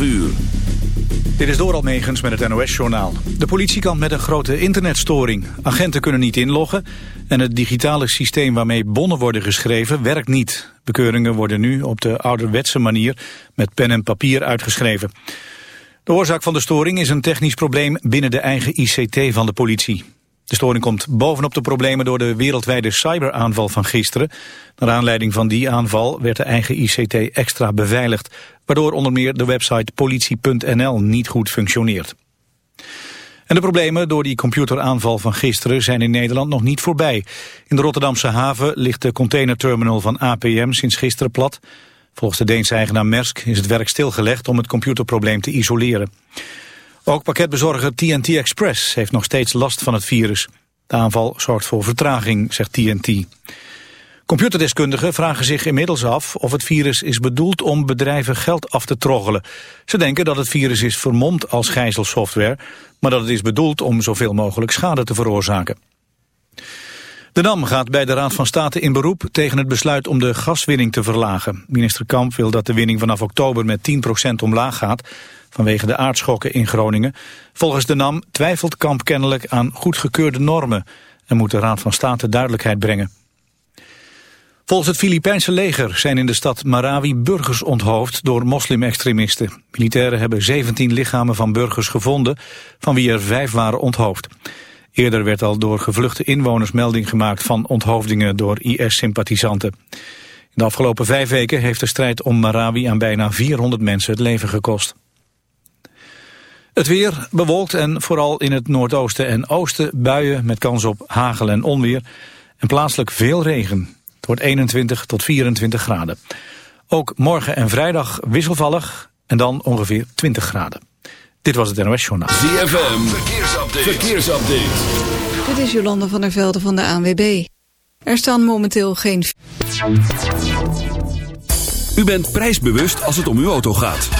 12 uur. Dit is door Almegens met het NOS-journaal. De politie kan met een grote internetstoring. Agenten kunnen niet inloggen en het digitale systeem waarmee bonnen worden geschreven werkt niet. Bekeuringen worden nu op de ouderwetse manier met pen en papier uitgeschreven. De oorzaak van de storing is een technisch probleem binnen de eigen ICT van de politie. De storing komt bovenop de problemen door de wereldwijde cyberaanval van gisteren. Naar aanleiding van die aanval werd de eigen ICT extra beveiligd, waardoor onder meer de website politie.nl niet goed functioneert. En de problemen door die computeraanval van gisteren zijn in Nederland nog niet voorbij. In de Rotterdamse haven ligt de containerterminal van APM sinds gisteren plat. Volgens de Deense eigenaar Mersk is het werk stilgelegd om het computerprobleem te isoleren. Ook pakketbezorger TNT Express heeft nog steeds last van het virus. De aanval zorgt voor vertraging, zegt TNT. Computerdeskundigen vragen zich inmiddels af of het virus is bedoeld om bedrijven geld af te troggelen. Ze denken dat het virus is vermomd als gijzelsoftware, maar dat het is bedoeld om zoveel mogelijk schade te veroorzaken. De NAM gaat bij de Raad van State in beroep tegen het besluit om de gaswinning te verlagen. Minister Kamp wil dat de winning vanaf oktober met 10% omlaag gaat vanwege de aardschokken in Groningen. Volgens de NAM twijfelt Kamp kennelijk aan goedgekeurde normen en moet de Raad van State duidelijkheid brengen. Volgens het Filipijnse leger zijn in de stad Marawi burgers onthoofd door moslimextremisten. Militairen hebben 17 lichamen van burgers gevonden, van wie er vijf waren onthoofd. Eerder werd al door gevluchte inwoners melding gemaakt van onthoofdingen door IS-sympathisanten. In de afgelopen vijf weken heeft de strijd om Marawi aan bijna 400 mensen het leven gekost. Het weer bewolkt en vooral in het noordoosten en oosten buien met kans op hagel en onweer. En plaatselijk veel regen. Het wordt 21 tot 24 graden. Ook morgen en vrijdag wisselvallig en dan ongeveer 20 graden. Dit was het NOS Journaal. ZFM, verkeersupdate. verkeersupdate. Dit is Jolande van der Velde van de ANWB. Er staan momenteel geen... U bent prijsbewust als het om uw auto gaat.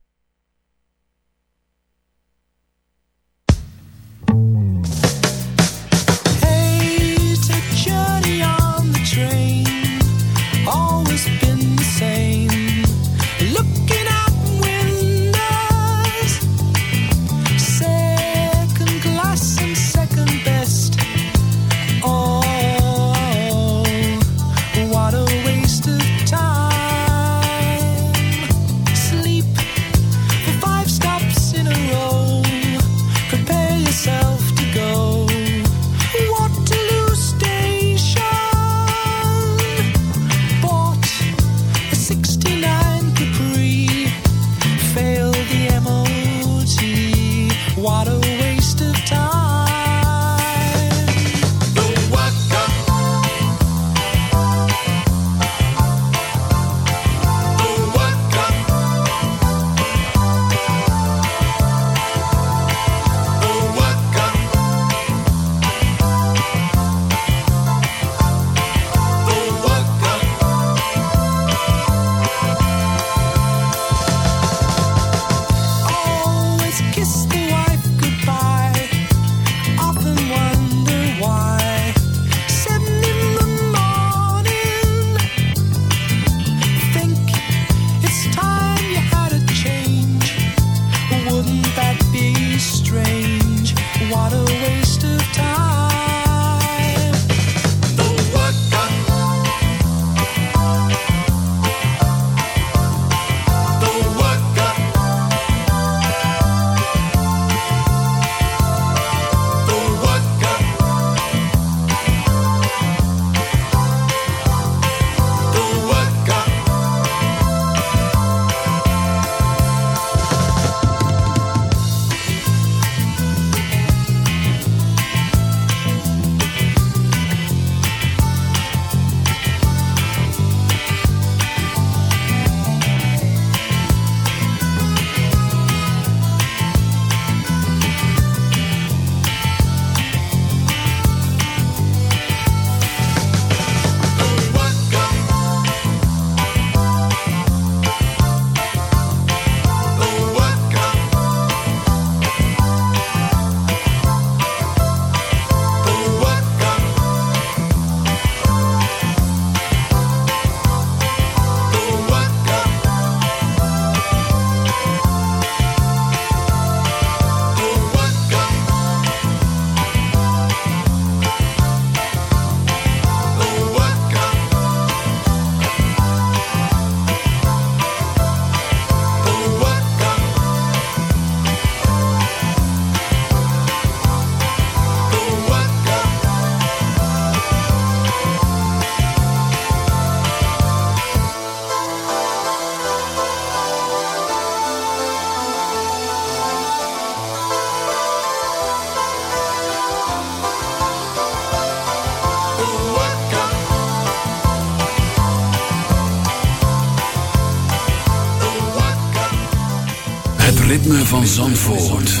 van Zandvoort.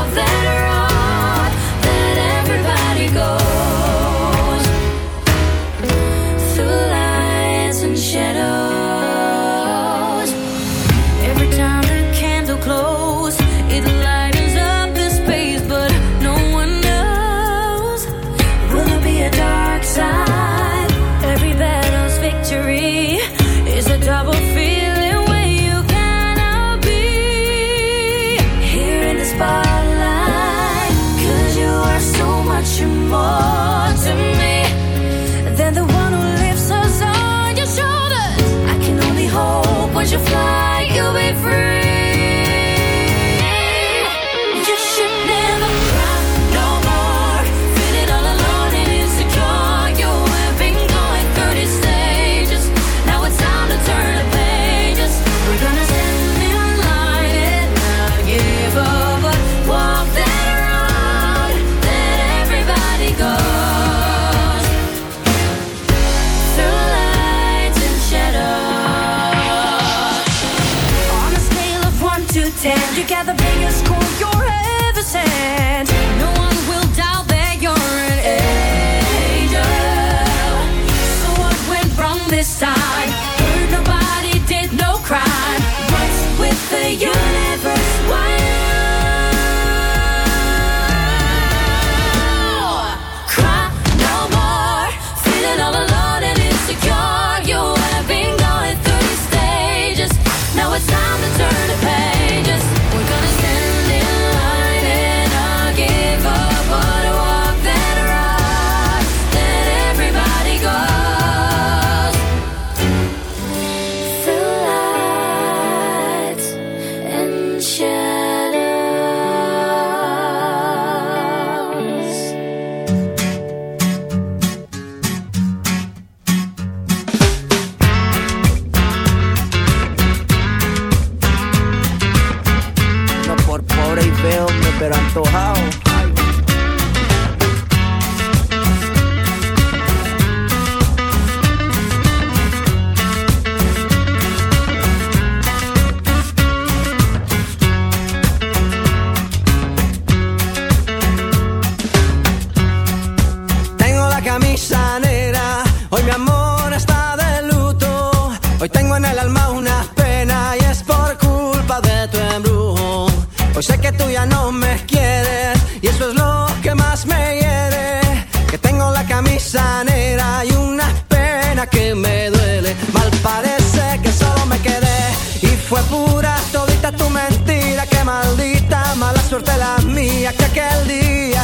que me duele. Mal parece que solo me quedé y fue pura todita tu mentira. Que maldita mala suerte la mía que aquel día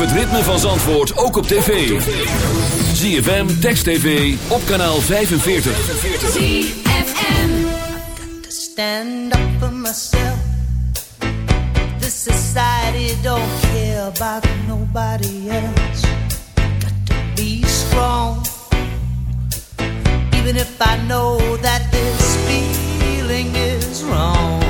Het ritme van Zandvoort ook op tv. ZFM, Text TV, op kanaal 45. ZFM. stand up for myself. This society don't care about nobody else. Got to be strong. Even if I know that this feeling is wrong.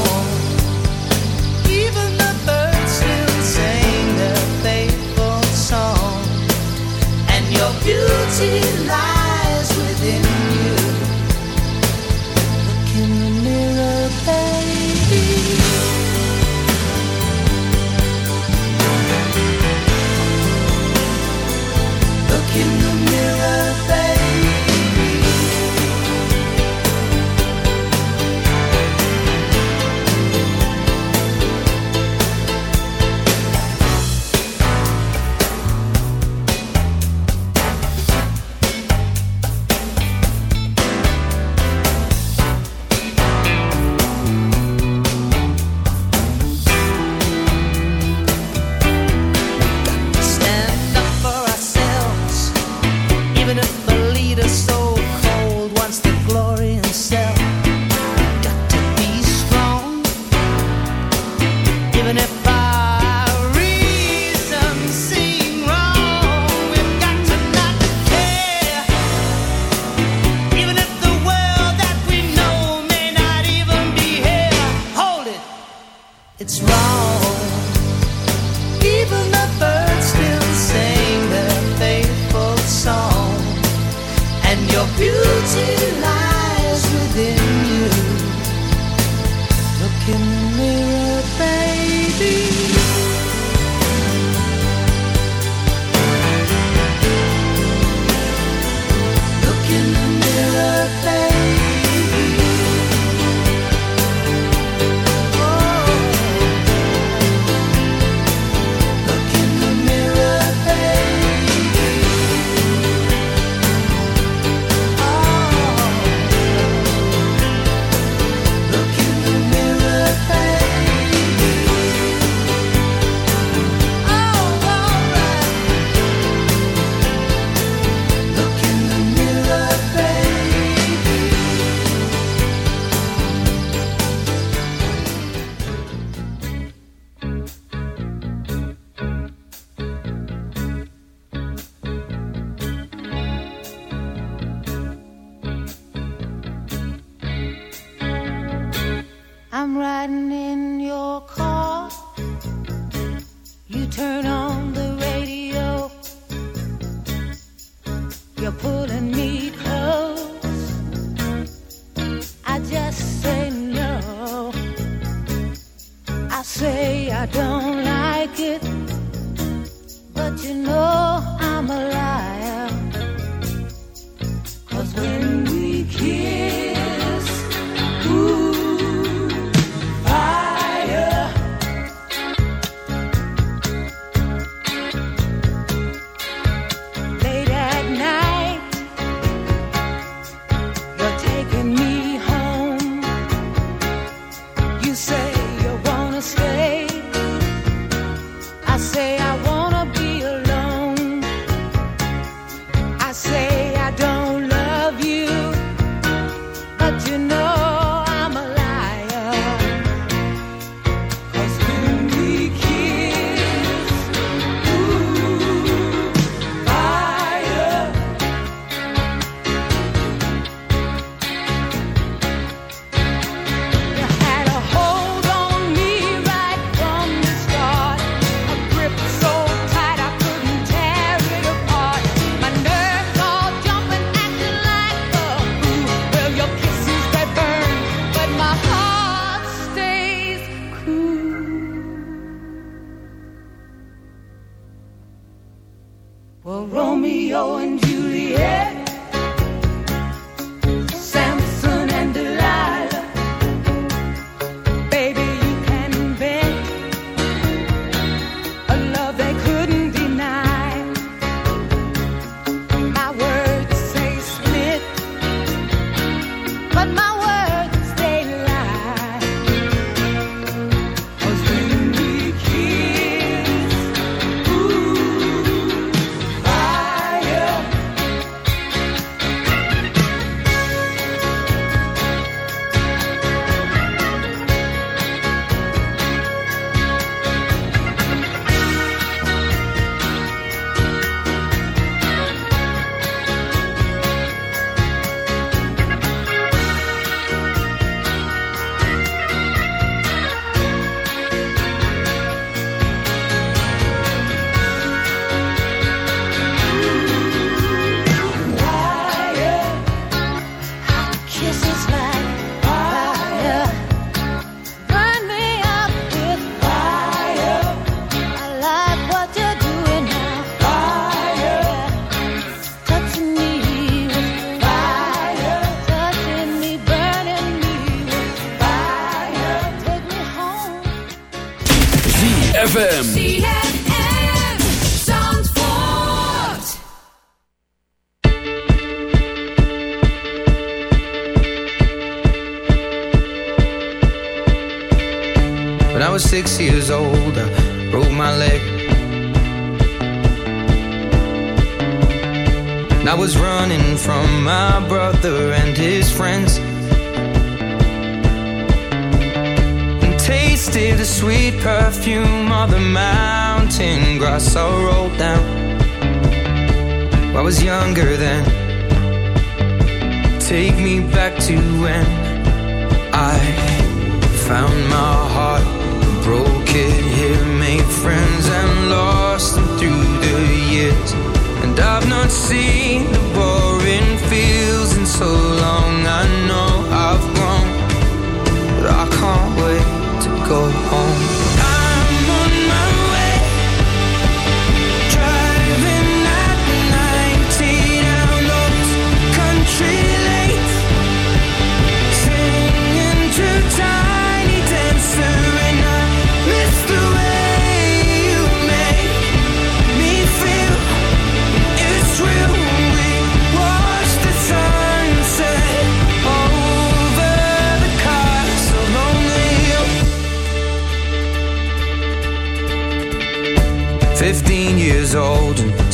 Beauty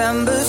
September.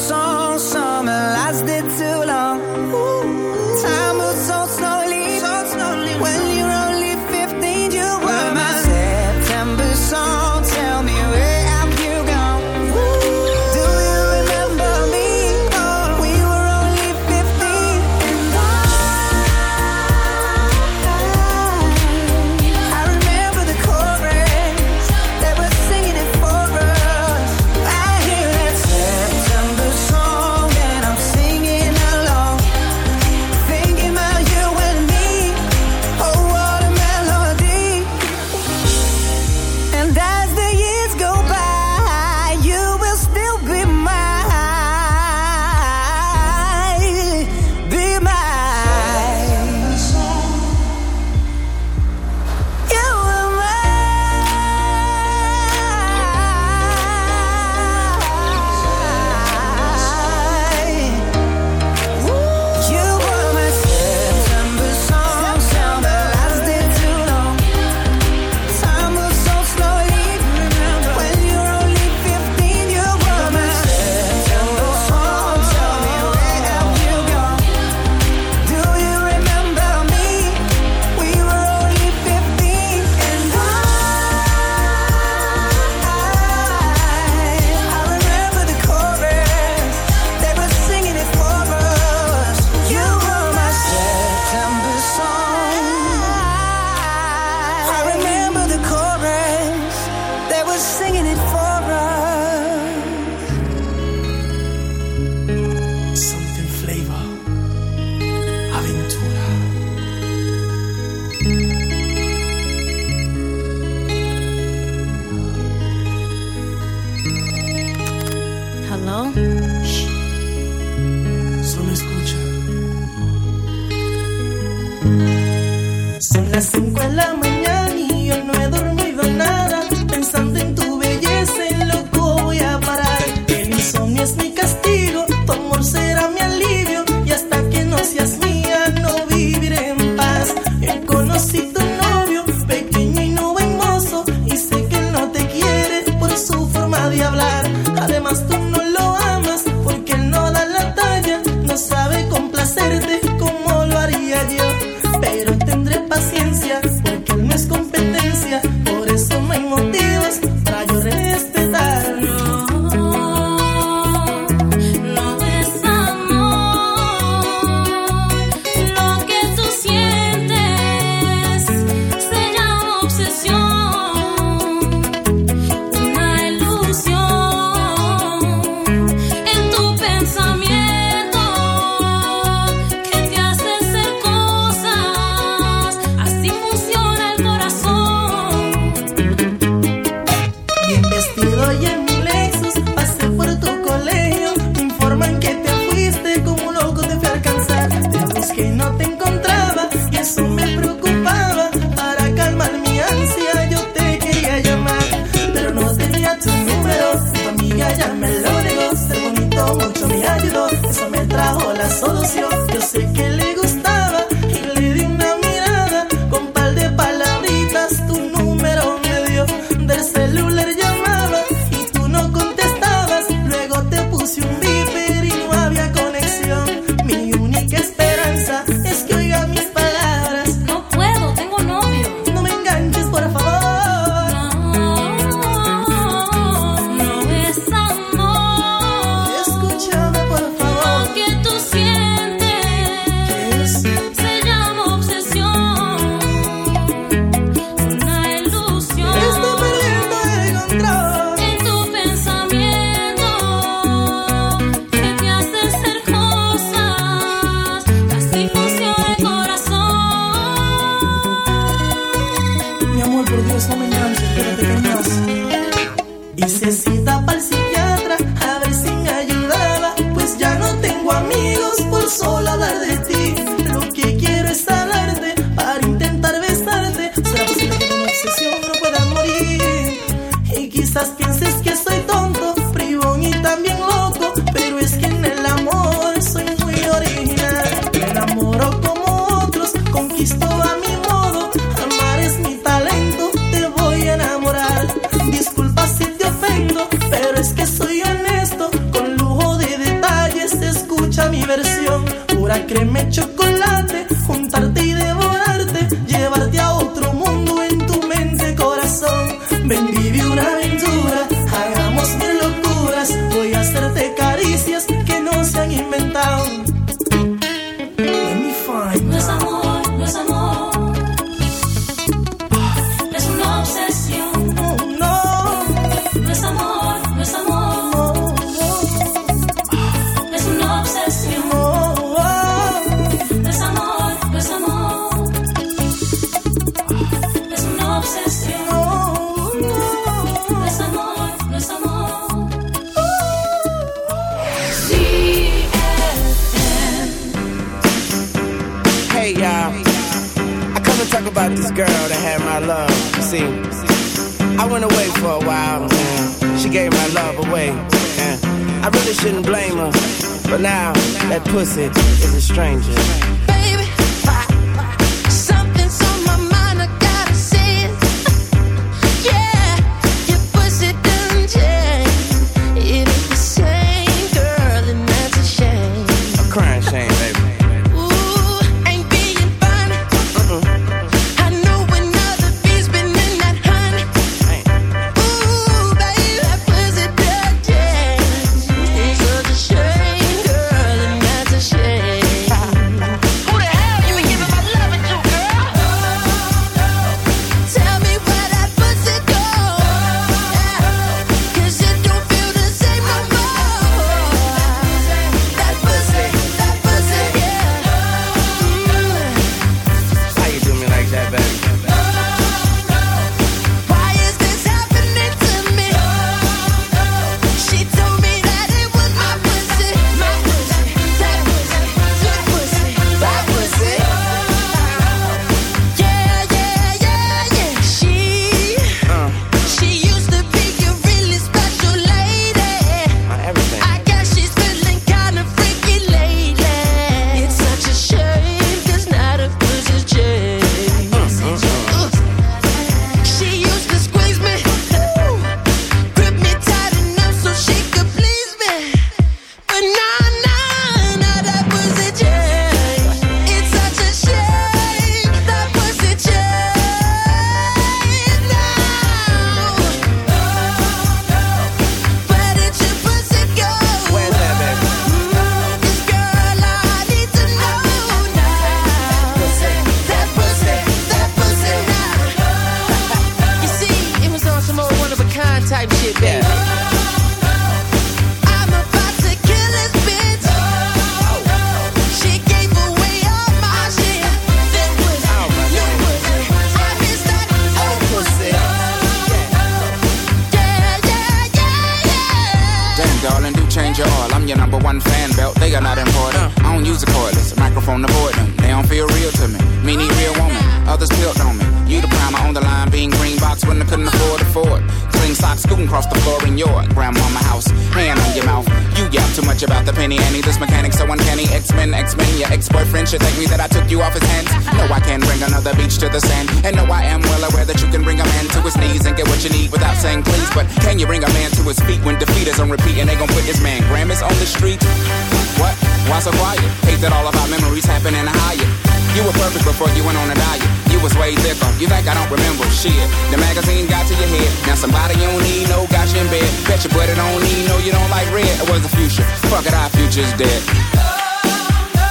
It was the future. Fuck it, our future's dead.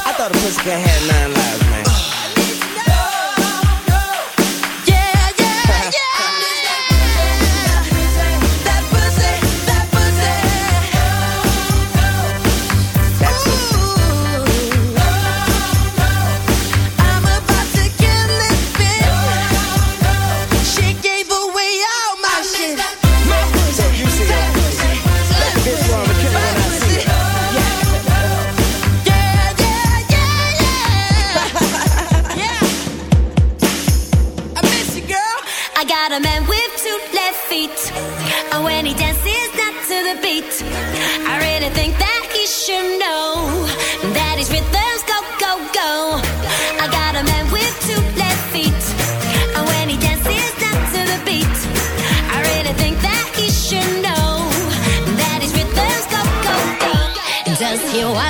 I thought a pussycat had nine lives. 有爱。